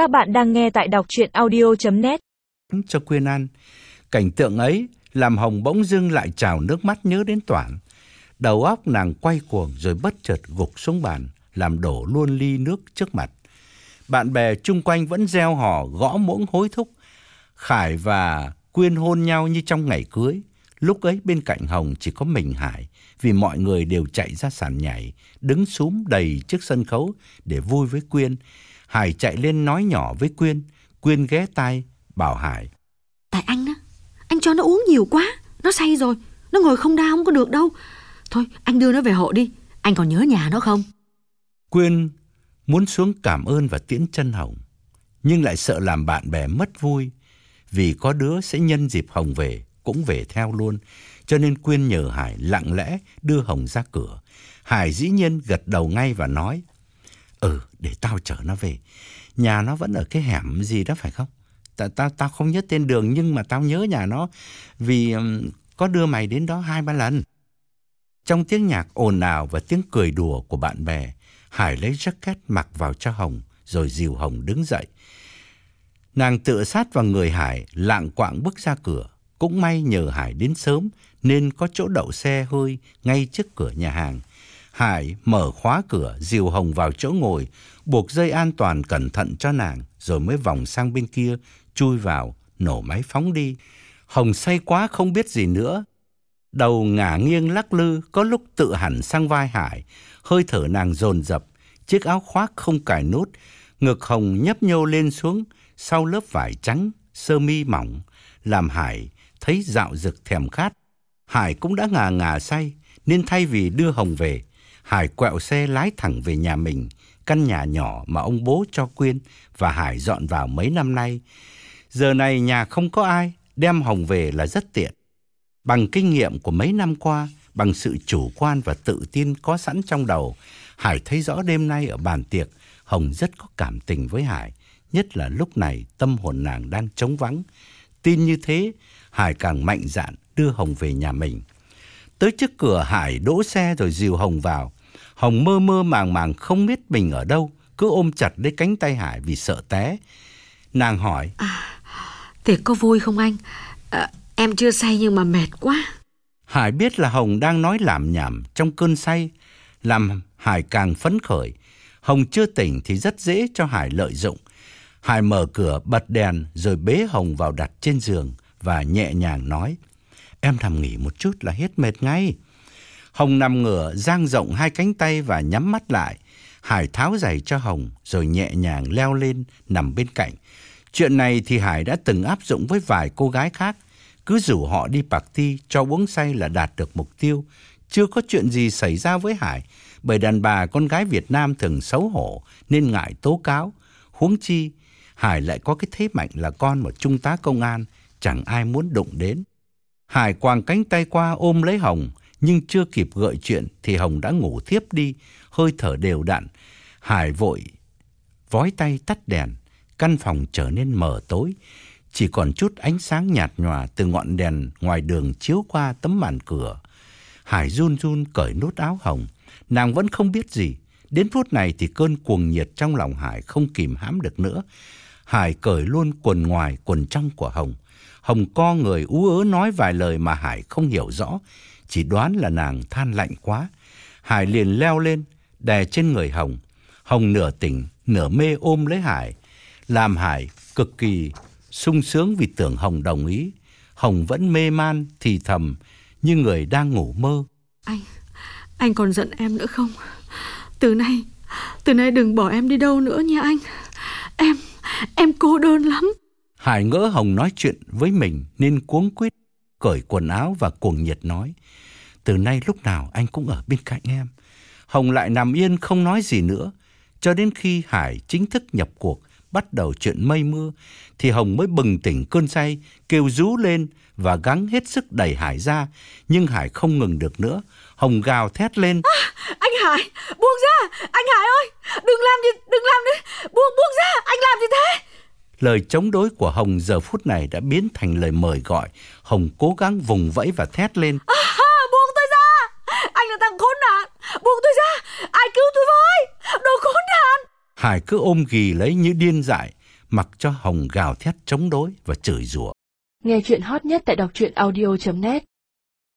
Các bạn đang nghe tại đọc chuyện audio.net cho Quyên ăn. Cảnh tượng ấy làm Hồng bỗng dưng lại trào nước mắt nhớ đến Toản. Đầu óc nàng quay cuồng rồi bất chợt gục xuống bàn, làm đổ luôn ly nước trước mặt. Bạn bè chung quanh vẫn reo hò gõ muỗng hối thúc. Khải và Quyên hôn nhau như trong ngày cưới. Lúc ấy bên cạnh Hồng chỉ có mình Hải, vì mọi người đều chạy ra sàn nhảy, đứng súm đầy trước sân khấu để vui với Quyên. Hải chạy lên nói nhỏ với Quyên, Quyên ghé tai, bảo Hải. Tại anh á, anh cho nó uống nhiều quá, nó say rồi, nó ngồi không đau không có được đâu. Thôi, anh đưa nó về hộ đi, anh còn nhớ nhà nó không? Quyên muốn xuống cảm ơn và tiễn chân Hồng, nhưng lại sợ làm bạn bè mất vui, vì có đứa sẽ nhân dịp Hồng về, cũng về theo luôn, cho nên Quyên nhờ Hải lặng lẽ đưa Hồng ra cửa. Hải dĩ nhiên gật đầu ngay và nói, Ừ, để tao chở nó về. Nhà nó vẫn ở cái hẻm gì đó phải không? Tao tao tao không nhớ tên đường nhưng mà tao nhớ nhà nó vì um, có đưa mày đến đó hai ba lần. Trong tiếng nhạc ồn ào và tiếng cười đùa của bạn bè, Hải lấy jacket mặc vào cho Hồng rồi dìu Hồng đứng dậy. Nàng tựa sát vào người Hải, lạng quạng bước ra cửa. Cũng may nhờ Hải đến sớm nên có chỗ đậu xe hơi ngay trước cửa nhà hàng. Hải mở khóa cửa, dìu Hồng vào chỗ ngồi, buộc dây an toàn cẩn thận cho nàng, rồi mới vòng sang bên kia, chui vào, nổ máy phóng đi. Hồng say quá không biết gì nữa. Đầu ngả nghiêng lắc lư, có lúc tự hẳn sang vai Hải, hơi thở nàng dồn dập, chiếc áo khoác không cài nút, ngực Hồng nhấp nhô lên xuống, sau lớp vải trắng, sơ mi mỏng, làm Hải thấy dạo dực thèm khát. Hải cũng đã ngà ngà say, nên thay vì đưa Hồng về, Hải quẹo xe lái thẳng về nhà mình, căn nhà nhỏ mà ông bố cho Quyên và Hải dọn vào mấy năm nay. Giờ này nhà không có ai, đem Hồng về là rất tiện. Bằng kinh nghiệm của mấy năm qua, bằng sự chủ quan và tự tin có sẵn trong đầu, Hải thấy rõ đêm nay ở bàn tiệc, Hồng rất có cảm tình với Hải, nhất là lúc này tâm hồn nàng đang trống vắng. Tin như thế, Hải càng mạnh dạn đưa Hồng về nhà mình. Tới trước cửa Hải đỗ xe rồi dìu Hồng vào. Hồng mơ mơ màng màng không biết mình ở đâu, cứ ôm chặt lấy cánh tay Hải vì sợ té. Nàng hỏi, À, tiệc có vui không anh? À, em chưa say nhưng mà mệt quá. Hải biết là Hồng đang nói làm nhảm trong cơn say, làm Hải càng phấn khởi. Hồng chưa tỉnh thì rất dễ cho Hải lợi dụng. Hải mở cửa bật đèn rồi bế Hồng vào đặt trên giường và nhẹ nhàng nói, em nằm nghỉ một chút là hết mệt ngay. Hồng nằm ngửa, dang rộng hai cánh tay và nhắm mắt lại. Hải tháo giày cho Hồng rồi nhẹ nhàng leo lên nằm bên cạnh. Chuyện này thì Hải đã từng áp dụng với vài cô gái khác. Cứ rủ họ đi party cho uống say là đạt được mục tiêu. Chưa có chuyện gì xảy ra với Hải, bởi đàn bà con gái Việt Nam thường xấu hổ nên ngại tố cáo. Huống chi, Hải lại có cái thế mạnh là con một trung tá công an, chẳng ai muốn đụng đến. Hải quàng cánh tay qua ôm lấy Hồng, nhưng chưa kịp gợi chuyện thì Hồng đã ngủ thiếp đi, hơi thở đều đặn. Hải vội vói tay tắt đèn, căn phòng trở nên mờ tối, chỉ còn chút ánh sáng nhạt nhòa từ ngọn đèn ngoài đường chiếu qua tấm màn cửa. Hải run run cởi nút áo Hồng, nàng vẫn không biết gì. Đến phút này thì cơn cuồng nhiệt trong lòng Hải không kìm hãm được nữa. Hải cởi luôn quần ngoài, quần trong của Hồng. Hồng co người ú ớ nói vài lời mà Hải không hiểu rõ, chỉ đoán là nàng than lạnh quá. Hải liền leo lên, đè trên người Hồng. Hồng nửa tỉnh, nửa mê ôm lấy Hải, làm Hải cực kỳ sung sướng vì tưởng Hồng đồng ý. Hồng vẫn mê man, thì thầm, như người đang ngủ mơ. Anh, anh còn giận em nữa không? Từ nay, từ nay đừng bỏ em đi đâu nữa nha anh. Em, em cô đơn lắm. Hải ngỡ Hồng nói chuyện với mình nên cuống quýt cởi quần áo và cuồng nhiệt nói. Từ nay lúc nào anh cũng ở bên cạnh em. Hồng lại nằm yên không nói gì nữa. Cho đến khi Hải chính thức nhập cuộc, bắt đầu chuyện mây mưa, thì Hồng mới bừng tỉnh cơn say, kêu rú lên và gắng hết sức đẩy Hải ra. Nhưng Hải không ngừng được nữa. Hồng gào thét lên. À, anh Hải, buông ra! Anh Hải ơi! Đừng làm gì, đừng làm đi! Buông, buông ra! Anh làm gì thế? Lời chống đối của Hồng giờ phút này đã biến thành lời mời gọi. Hồng cố gắng vùng vẫy và thét lên. À, buông tôi ra! Anh là thằng khốn nạn! Buông tôi ra! Ai cứu tôi với! Đồ khốn nạn! Hải cứ ôm ghì lấy như điên dại. mặc cho Hồng gào thét chống đối và chửi rủa. Nghe chuyện hot nhất tại đọc truyện audio.net